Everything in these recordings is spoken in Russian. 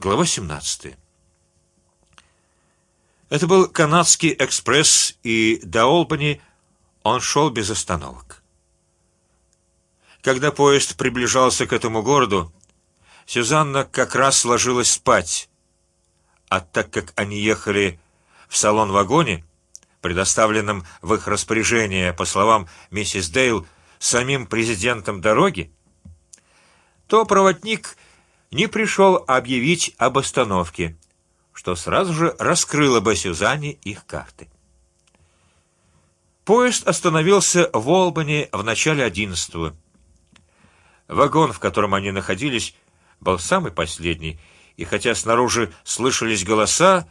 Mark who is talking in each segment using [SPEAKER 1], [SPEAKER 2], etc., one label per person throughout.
[SPEAKER 1] Глава 17. Это был канадский экспресс, и до Олбани он шел без остановок. Когда поезд приближался к этому городу, Сюзанна как раз ложилась спать, а так как они ехали в салон-вагоне, предоставленном в их распоряжение, по словам миссис Дейл, самим президентом дороги, то проводник не пришел объявить об остановке, что сразу же раскрыло бы Сюзанне их карты. Поезд остановился в Олбани в начале одиннадцатого. Вагон, в котором они находились, был самый последний, и хотя снаружи слышались голоса,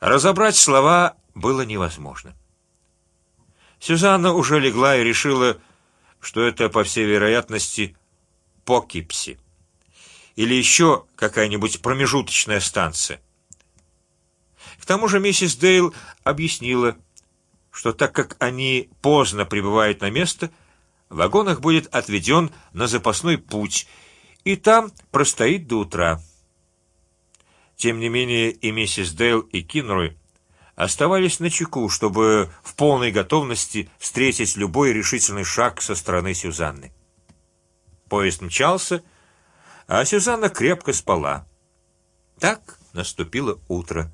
[SPEAKER 1] разобрать слова было невозможно. Сюзанна уже легла и решила, что это по всей вероятности Покипси или еще какая-нибудь промежуточная станция. К тому же миссис Дейл объяснила, что так как они поздно прибывают на место, вагон их будет отведен на запасной путь, и там простоит до утра. Тем не менее и миссис Дейл и Кинрой оставались на чеку, чтобы в полной готовности встретить любой решительный шаг со стороны Сюзанны. Поезд мчался, а Сюзанна крепко спала. Так наступило утро.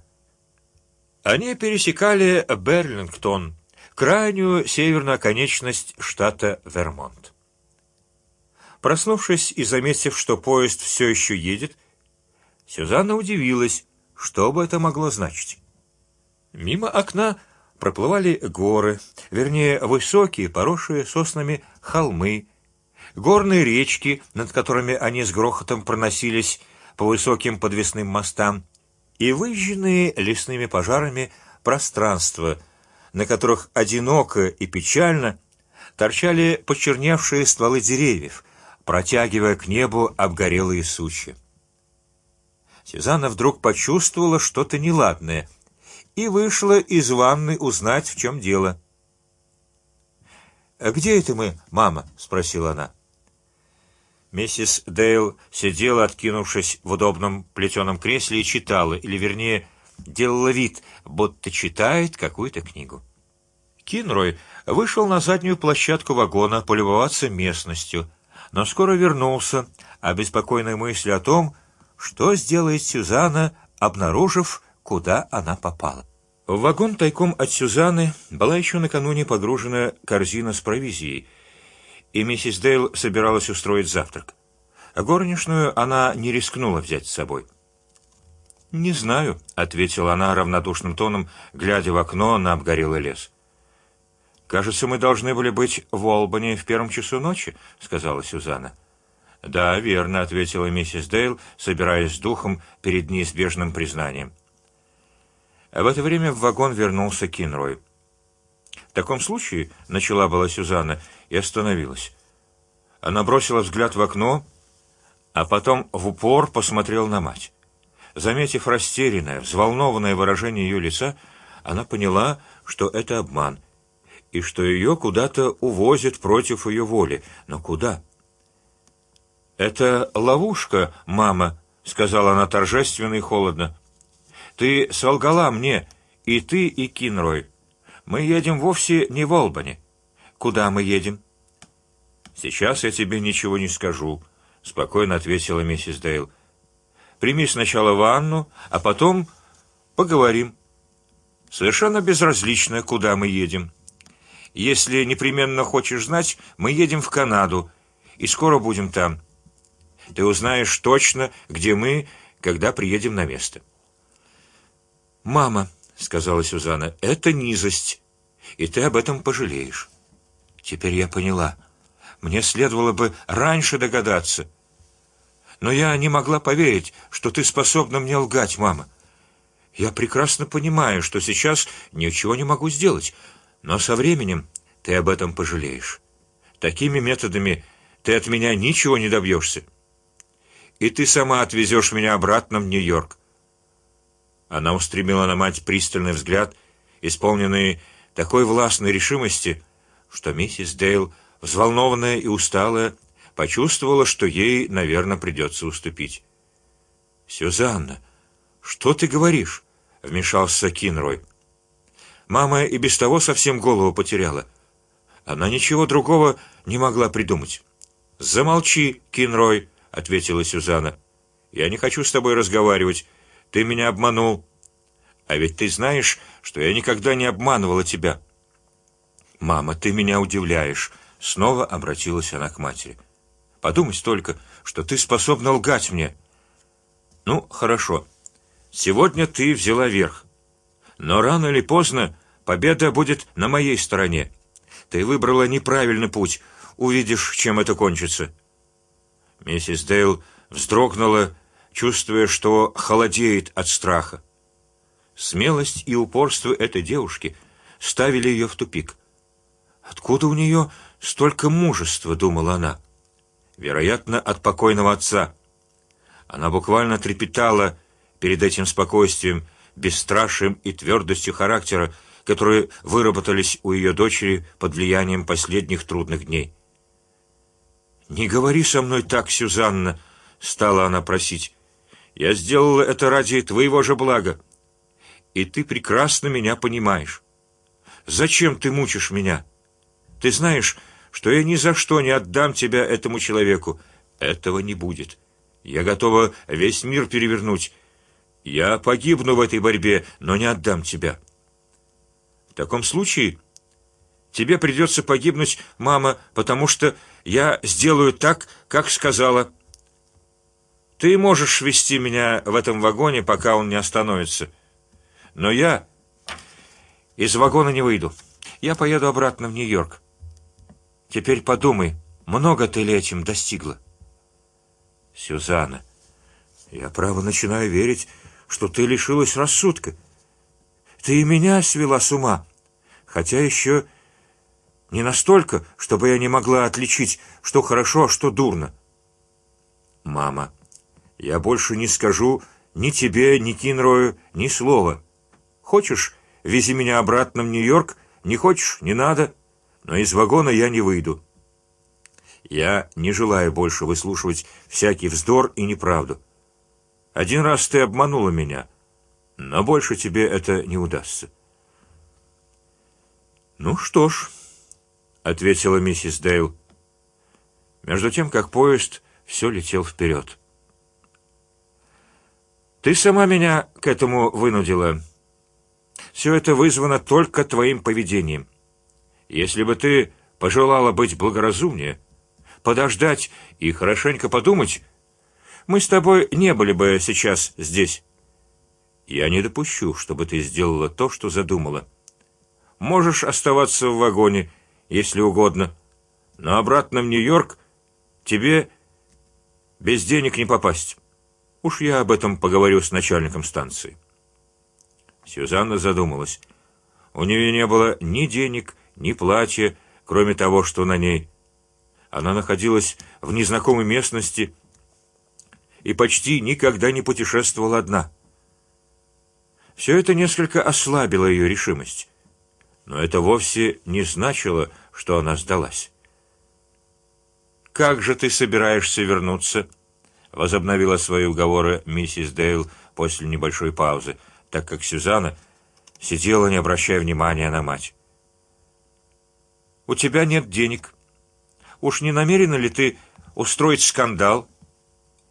[SPEAKER 1] Они пересекали Берлингтон, крайнюю северную оконечность штата Вермонт. Проснувшись и заметив, что поезд все еще едет, Сюзанна удивилась, что бы это могло значить. Мимо окна проплывали горы, вернее высокие, поросшие соснами холмы, горные речки, над которыми они с грохотом проносились по высоким подвесным мостам, и выжженные лесными пожарами пространства, на которых одиноко и печально торчали почерневшие стволы деревьев, протягивая к небу обгорелые сучья. Сюзанна вдруг почувствовала что-то неладное и вышла из ванны узнать, в чем дело. «А где это мы, мама? – спросила она. Миссис Дейл сидела, откинувшись в удобном плетеном кресле и читала, или вернее делала вид, будто читает какую-то книгу. Кинрой вышел на заднюю площадку вагона полюбоваться местностью, но скоро вернулся, обеспокоенной мыслью о том, что сделает Сюзанна, обнаружив куда она попала. В вагон тайком от Сюзанны была еще накануне погружена корзина с провизией, и миссис Дейл собиралась устроить завтрак. А горничную она не рискнула взять с собой. Не знаю, ответила она равнодушным тоном, глядя в окно на обгорелый лес. Кажется, мы должны были быть в Олбани в первом часу ночи, сказала Сюзанна. Да, верно, ответила миссис Дейл, собираясь с духом перед неизбежным признанием. А в это время в вагон вернулся Кинрой. Таком случае начала была Сюзанна и остановилась. Она бросила взгляд в окно, а потом в упор посмотрела на мать. Заметив растерянное, взволнованное выражение ее лица, она поняла, что это обман и что ее куда-то увозят против ее воли. Но куда? Это ловушка, мама, сказала она торжественно и холодно. Ты солгала мне, и ты, и Кинрой. Мы едем вовсе не в Олбани. Куда мы едем? Сейчас я тебе ничего не скажу, спокойно ответила миссис Дейл. Прими сначала ванну, а потом поговорим. Совершенно безразлично, куда мы едем. Если непременно хочешь знать, мы едем в Канаду и скоро будем там. Ты узнаешь точно, где мы, когда приедем на место. Мама, сказала Сюзанна, это низость, и ты об этом пожалеешь. Теперь я поняла. Мне следовало бы раньше догадаться. Но я не могла поверить, что ты способна мне лгать, мама. Я прекрасно понимаю, что сейчас ничего не могу сделать, но со временем ты об этом пожалеешь. Такими методами ты от меня ничего не добьешься. И ты сама отвезешь меня обратно в Нью-Йорк. Она устремила на мать пристальный взгляд, исполненный такой властной решимости, что миссис Дейл, взволнованная и усталая, почувствовала, что ей, наверное, придется уступить. Сюзанна, что ты говоришь? Вмешался Кинрой. Мама и без того совсем голову потеряла. Она ничего другого не могла придумать. Замолчи, Кинрой, ответила Сюзанна. Я не хочу с тобой разговаривать. Ты меня обманул. А ведь ты знаешь, что я никогда не обманывала тебя. Мама, ты меня удивляешь. Снова обратилась она к матери. Подумать только, что ты способна лгать мне. Ну, хорошо. Сегодня ты взяла верх, но рано или поздно победа будет на моей стороне. Ты выбрала неправильный путь. Увидишь, чем это кончится. Миссис Дейл вздрогнула чувствуя, что холодеет от страха. Смелость и упорство этой девушки ставили ее в тупик. Откуда у нее столько мужества, думала она. Вероятно, от покойного отца. Она буквально трепетала перед этим спокойствием, бесстрашием и твердостью характера, которые выработались у ее дочери под влиянием последних трудных дней. Не говори со мной так, Сюзанна, стала она просить. Я сделала это ради твоего же блага, и ты прекрасно меня понимаешь. Зачем ты мучишь меня? Ты знаешь, что я ни за что не отдам тебя этому человеку. Этого не будет. Я готова весь мир перевернуть. Я погибну в этой борьбе, но не отдам тебя. В таком случае тебе придется погибнуть, мама, потому что я сделаю так, как сказала. Ты можешь вести меня в этом вагоне, пока он не остановится, но я из вагона не выйду. Я поеду обратно в Нью-Йорк. Теперь подумай, много ты ли этим достигла? Сюзанна, я право начинаю верить, что ты лишилась рассудка. Ты и меня свела с ума, хотя еще не настолько, чтобы я не могла отличить, что хорошо, а что дурно. Мама, я больше не скажу ни тебе, ни Кинрою ни слова. Хочешь, вези меня обратно в Нью-Йорк, не хочешь, не надо, но из вагона я не выйду. Я не желаю больше выслушивать всякий вздор и неправду. Один раз ты обманула меня, но больше тебе это не удастся. Ну что ж, ответила миссис Дейл. Между тем, как поезд все летел вперед. Ты сама меня к этому вынудила. Все это вызвано только твоим поведением. Если бы ты пожелала быть благоразумнее, подождать и хорошенько подумать, мы с тобой не были бы сейчас здесь. Я не допущу, чтобы ты сделала то, что задумала. Можешь оставаться в вагоне, если угодно, но обратно в Нью-Йорк тебе без денег не попасть. Уж я об этом поговорю с начальником станции. Сюзанна задумалась. У нее не было ни денег, ни платья, кроме того, что на ней. Она находилась в незнакомой местности и почти никогда не путешествовала одна. Все это несколько ослабило ее решимость, но это вовсе не значило, что она сдалась. Как же ты собираешься вернуться? Возобновила свои уговоры миссис Дейл после небольшой паузы, так как Сюзанна сидела, не обращая внимания на мать. У тебя нет денег. Уж не намерена ли ты устроить скандал?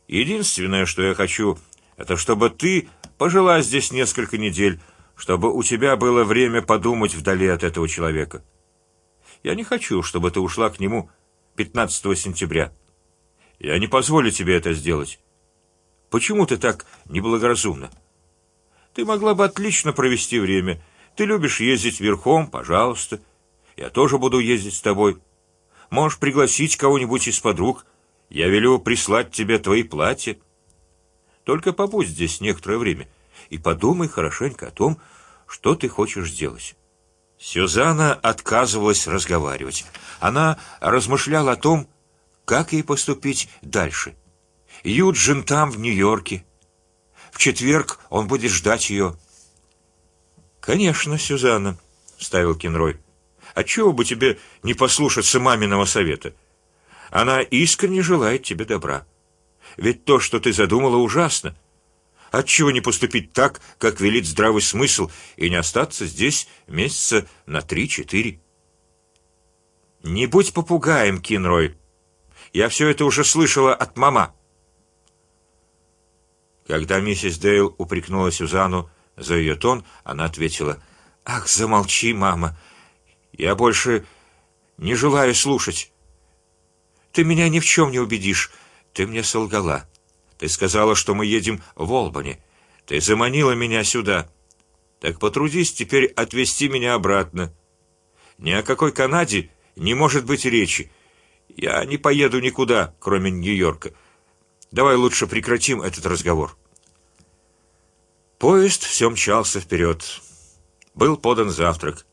[SPEAKER 1] Единственное, что я хочу, это чтобы ты пожила здесь несколько недель, чтобы у тебя было время подумать вдали от этого человека. Я не хочу, чтобы ты ушла к нему 15 сентября. Я не позволю тебе это сделать. Почему ты так неблагоразумна? Ты могла бы отлично провести время. Ты любишь ездить верхом, пожалуйста. Я тоже буду ездить с тобой. Можешь пригласить кого-нибудь из подруг. Я велю прислать тебе твои платья. Только побудь здесь некоторое время и подумай хорошенько о том, что ты хочешь сделать. Сюзанна отказывалась разговаривать. Она размышляла о том, как ей поступить дальше. Юджин там в Нью-Йорке. В четверг он будет ждать ее. Конечно, Сюзанна, ставил Кенрой. А чего бы тебе не послушаться маминого совета? Она искренне желает тебе добра. Ведь то, что ты задумала, ужасно. Отчего не поступить так, как велит здравый смысл, и не остаться здесь месяца на три-четыре? Не будь попугаем, Кинрой. Я все это уже слышала от мама. Когда миссис Дейл упрекнула Сюзану за ее тон, она ответила: "Ах, замолчи, мама. Я больше не желаю слушать. Ты меня ни в чем не убедишь. Ты мне солгала. Ты сказала, что мы едем в Олбани. Ты заманила меня сюда. Так потрудись теперь отвезти меня обратно. Ни о какой Канаде не может быть речи. Я не поеду никуда, кроме Нью-Йорка. Давай лучше прекратим этот разговор. Поезд все мчался вперед. Был подан завтрак.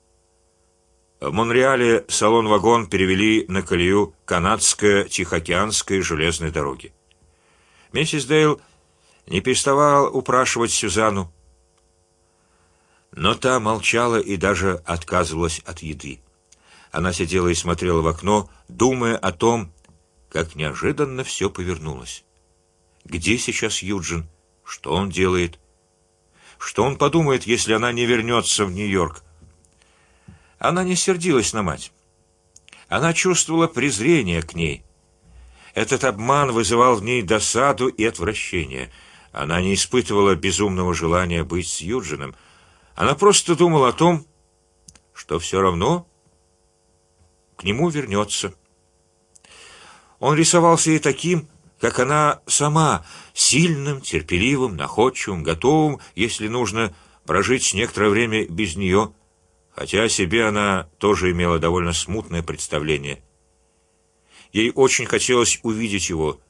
[SPEAKER 1] В Монреале салон-вагон перевели на колею канадско-тихоокеанской железной дороги. Миссис Дейл не переставала упрашивать Сюзану, но та молчала и даже отказывалась от еды. Она сидела и смотрела в окно, думая о том, как неожиданно все повернулось. Где сейчас Юджин? Что он делает? Что он подумает, если она не вернется в Нью-Йорк? Она не сердилась на мать. Она чувствовала презрение к ней. Этот обман вызывал в ней досаду и отвращение. Она не испытывала безумного желания быть с Юджином. Она просто думала о том, что все равно к нему вернется. Он рисовался ей таким, как она сама, сильным, терпеливым, находчивым, готовым, если нужно, прожить некоторое время без нее хотя о себе она тоже имела довольно смутное представление. Ей очень хотелось увидеть его,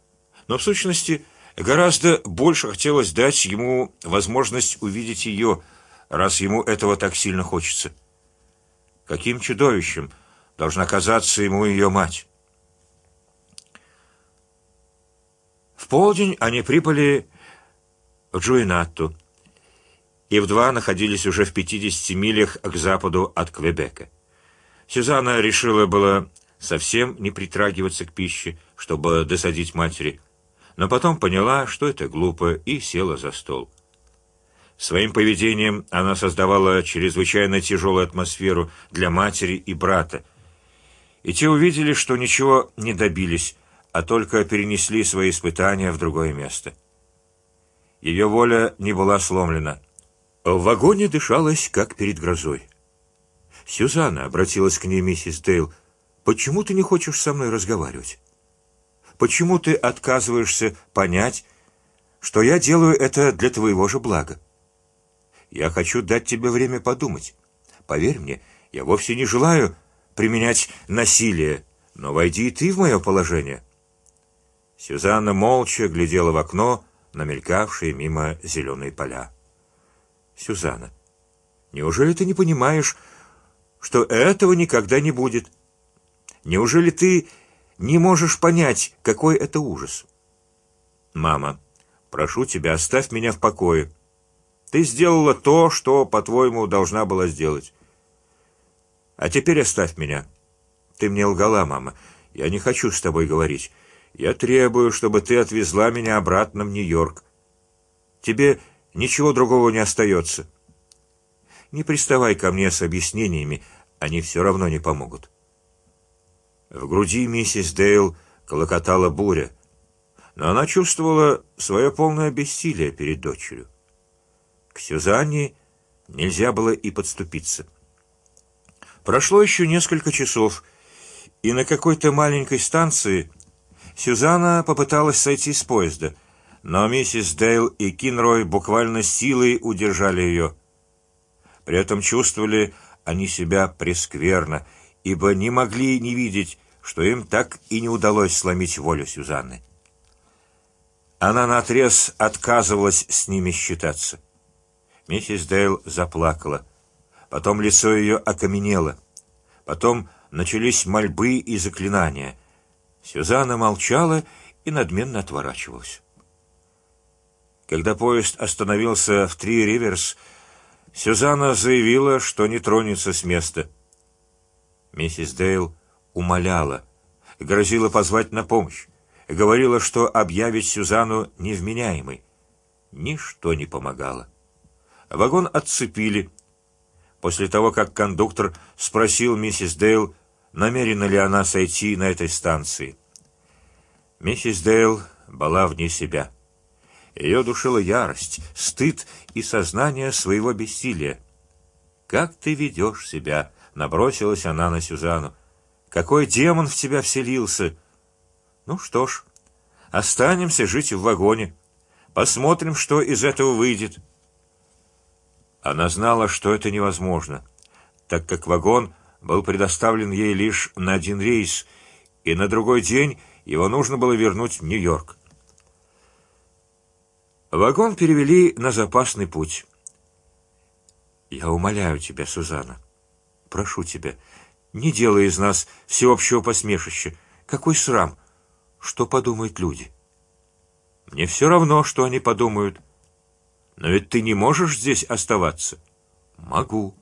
[SPEAKER 1] но в сущности гораздо больше хотелось дать ему возможность увидеть ее, раз ему этого так сильно хочется. Каким чудовищем должна казаться ему ее мать? В полдень они прибыли в Джуинатту и в два находились уже в 50 милях к западу от Квебека. Сюзанна решила было совсем не притрагиваться к пище, чтобы досадить матери, но потом поняла, что это глупо, и села за стол. Своим поведением она создавала чрезвычайно тяжелую атмосферу для матери и брата, и те увидели, что ничего не добились, а только перенесли свои испытания в другое место. Ее воля не была сломлена. В вагоне дышалось, как перед грозой. Сюзанна обратилась к ней миссис Дейл. Почему ты не хочешь со мной разговаривать? Почему ты отказываешься понять, что я делаю это для твоего же блага? Я хочу дать тебе время подумать. Поверь мне, я вовсе не желаю применять насилие, но войди и ты в мое положение. Сюзанна молча глядела в окно на мелькавшие мимо зеленые поля. Сюзанна, неужели ты не понимаешь, что этого никогда не будет? Неужели ты не можешь понять, какой это ужас? Мама, прошу тебя, оставь меня в покое. Ты сделала то, что, по-твоему, должна была сделать. А теперь оставь меня. Ты мне лгала, мама. Я не хочу с тобой говорить. Я требую, чтобы ты отвезла меня обратно в Нью-Йорк. Тебе Ничего другого не остается. Не приставай ко мне с объяснениями, они все равно не помогут. В груди миссис Дейл колокотала буря, но она чувствовала свое полное бессилие перед дочерью. К Сюзанне нельзя было и подступиться. Прошло еще несколько часов, и на какой-то маленькой станции Сюзанна попыталась сойти с поезда, но миссис Дейл и Кинрой буквально силой удержали ее. При этом чувствовали они себя прескверно, ибо не могли не видеть, что им так и не удалось сломить волю Сюзанны. Она на отрез отказывалась с ними считаться. Миссис Дейл заплакала, потом лицо ее окаменело, потом начались мольбы и заклинания. Сюзанна молчала и надменно отворачивалась. Когда поезд остановился в Три Риверс, Сюзанна заявила, что не тронется с места. Миссис Дейл умоляла, грозила позвать на помощь, говорила, что объявит Сюзанну невменяемой. ничто не помогало. Вагон отцепили. После того, как кондуктор спросил миссис Дейл, намерена ли она сойти на этой станции. Миссис Дейл была вне себя. Ее душила ярость, стыд и сознание своего бессилия. Как ты ведешь себя? Набросилась она на Сюзану. Какой демон в тебя вселился? Ну что ж, останемся жить в вагоне, посмотрим, что из этого выйдет. Она знала, что это невозможно, так как вагон был предоставлен ей лишь на один рейс, и на другой день его нужно было вернуть в Нью-Йорк. Вагон перевели на запасный путь. Я умоляю тебя, Сузана, прошу тебя, не делай из нас всеобщего посмешища. Какой срам! Что подумают люди? Мне все равно, что они подумают. Но ведь ты не можешь здесь оставаться. Могу.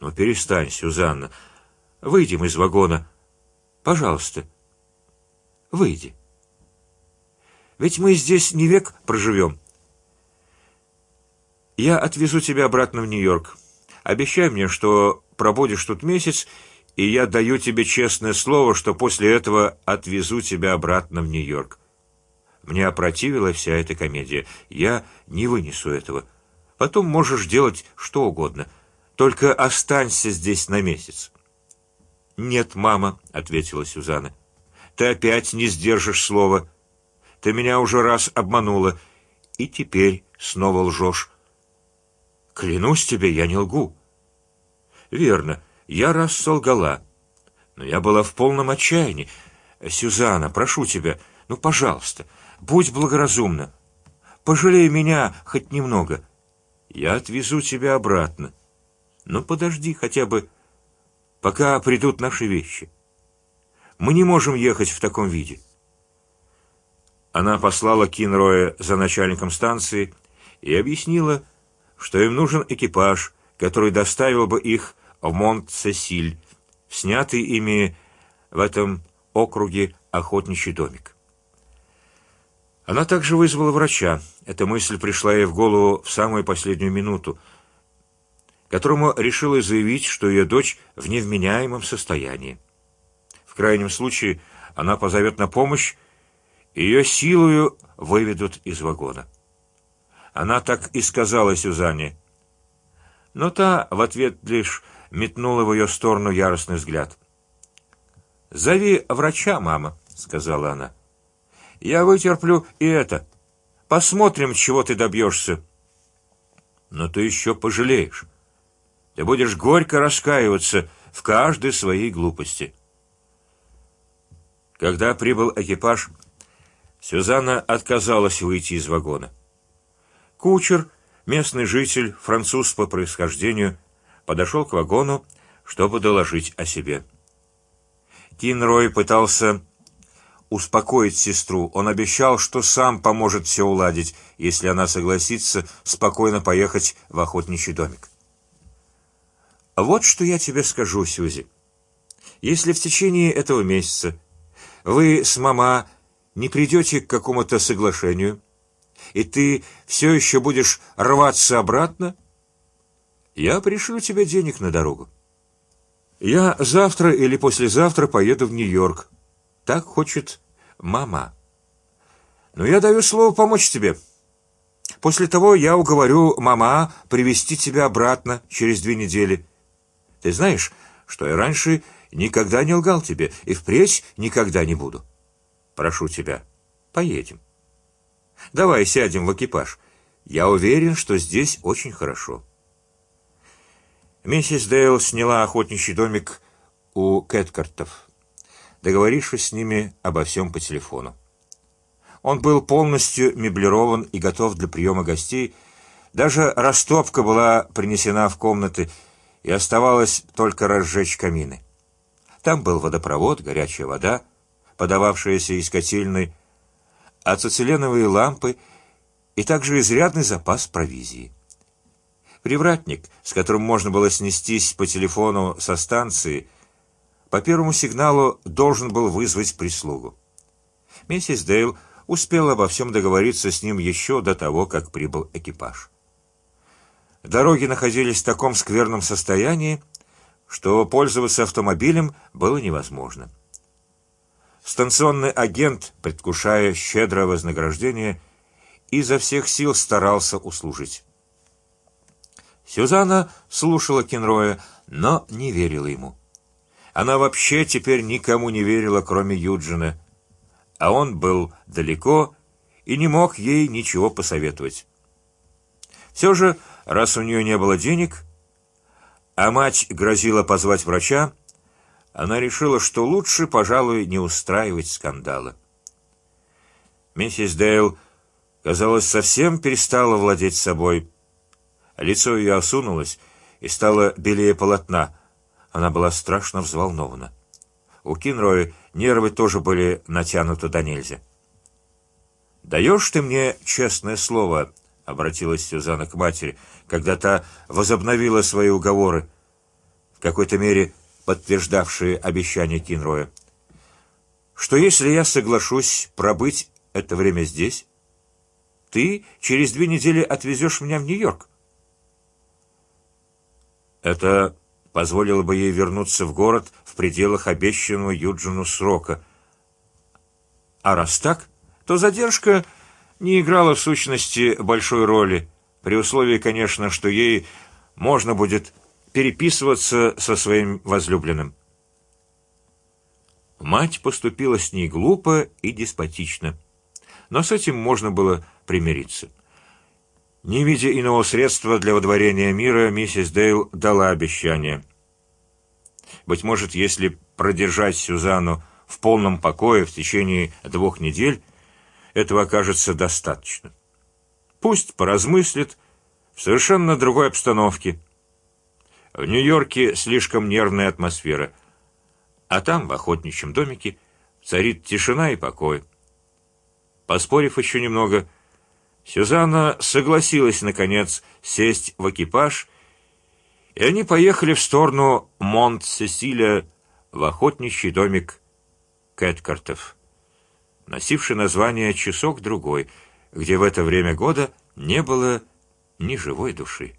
[SPEAKER 1] Но перестань, Сюзанна. Выйдем из вагона, пожалуйста. Выйди. Ведь мы здесь не век проживем. Я отвезу тебя обратно в Нью-Йорк. Обещай мне, что пробудешь тут месяц, и я даю тебе честное слово, что после этого отвезу тебя обратно в Нью-Йорк. Мне опротивила вся эта комедия. Я не вынесу этого. Потом можешь делать что угодно, только останься здесь на месяц. Нет, мама, ответила Сюзанна. Ты опять не сдержишь слова. Ты меня уже раз обманула, и теперь снова лжешь. Клянусь тебе, я не лгу. Верно, я раз солгала, но я была в полном отчаянии. Сюзанна, прошу тебя, ну, пожалуйста, будь благоразумна, пожалей меня хоть немного. Я отвезу тебя обратно. Ну, подожди хотя бы, пока придут наши вещи. Мы не можем ехать в таком виде. Она послала Кинроя за начальником станции и объяснила, что им нужен экипаж, который доставил бы их в Монт-Сесиль, снятый ими в этом округе охотничий домик. Она также вызвала врача. Эта мысль пришла ей в голову в самую последнюю минуту, которому решила заявить, что ее дочь в невменяемом состоянии. В крайнем случае она позовет на помощь, ее силою выведут из вагона. Она так и сказала Сюзанне, но та в ответ лишь метнула в ее сторону яростный взгляд. Зови врача, мама, сказала она. Я вытерплю и это. Посмотрим, чего ты добьешься. Но ты еще пожалеешь. Ты будешь горько раскаиваться в каждой своей глупости. Когда прибыл экипаж, Сюзанна отказалась выйти из вагона. Кучер, местный житель, француз по происхождению, подошел к вагону, чтобы доложить о себе. Кинрой пытался успокоить сестру. Он обещал, что сам поможет все уладить, если она согласится спокойно поехать в охотничий домик. Вот что я тебе скажу, Сюзи. Если в течение этого месяца вы с мама не придете к какому-то соглашению, и ты все еще будешь рваться обратно, я пришлю тебе денег на дорогу. Я завтра или послезавтра поеду в Нью-Йорк. Так хочет мама. Но я даю слово помочь тебе. После того я уговорю мама привести тебя обратно через две недели. Ты знаешь, что я раньше никогда не лгал тебе и впредь никогда не буду. Прошу тебя, поедем. Давай сядем в экипаж. Я уверен, что здесь очень хорошо. Миссис Дейл сняла охотничий домик у Кэткартов, договорившись с ними обо всем по телефону. Он был полностью меблирован и готов для приема гостей. Даже растопка была принесена в комнаты, и оставалось только разжечь камины. Там был водопровод, горячая вода, подававшаяся из котельной, ацетиленовые лампы и также изрядный запас провизии. Привратник, с которым можно было снестись по телефону со станции, по первому сигналу должен был вызвать прислугу. Миссис Дейл успел обо всем договориться с ним еще до того, как прибыл экипаж. Дороги находились в таком скверном состоянии, что пользоваться автомобилем было невозможно. Станционный агент, предвкушая щедрое вознаграждение, изо всех сил старался услужить. Сюзанна слушала Кенроя, но не верила ему. Она вообще теперь никому не верила, кроме Юджина, а он был далеко и не мог ей ничего посоветовать. Все же, раз у нее не было денег, а мать грозила позвать врача, она решила, что лучше, пожалуй, не устраивать скандала. Миссис Дейл, казалось, совсем перестала владеть собой. Лицо ее осунулось и стало белее полотна. Она была страшно взволнована. У Кинроя нервы тоже были натянуты до нельзя. Даешь ты мне честное слово, обратилась Сюзанна к матери, когда та возобновила свои уговоры, в какой-то мере подтверждавшие обещание Кинроя, что если я соглашусь пробыть это время здесь, ты через две недели отвезешь меня в Нью-Йорк. Это позволило бы ей вернуться в город в пределах обещанного Юджину срока. А раз так, то задержка не играла в сущности большой роли, при условии, конечно, что ей можно будет переписываться со своим возлюбленным. Мать поступила с ней глупо и деспотично, но с этим можно было примириться. Не видя иного средства для водворения мира, миссис Дейл дала обещание. Быть может, если продержать Сюзанну в полном покое в течение двух недель, этого окажется достаточно. Пусть поразмыслит в совершенно другой обстановке. В Нью-Йорке слишком нервная атмосфера, а там в охотничьем домике царит тишина и покой. Поспорив еще немного, Сюзанна согласилась наконец сесть в экипаж, и они поехали в сторону Монт-Сесиля в охотничий домик Кэткартов, носивший название часок другой, где в это время года не было ни живой души.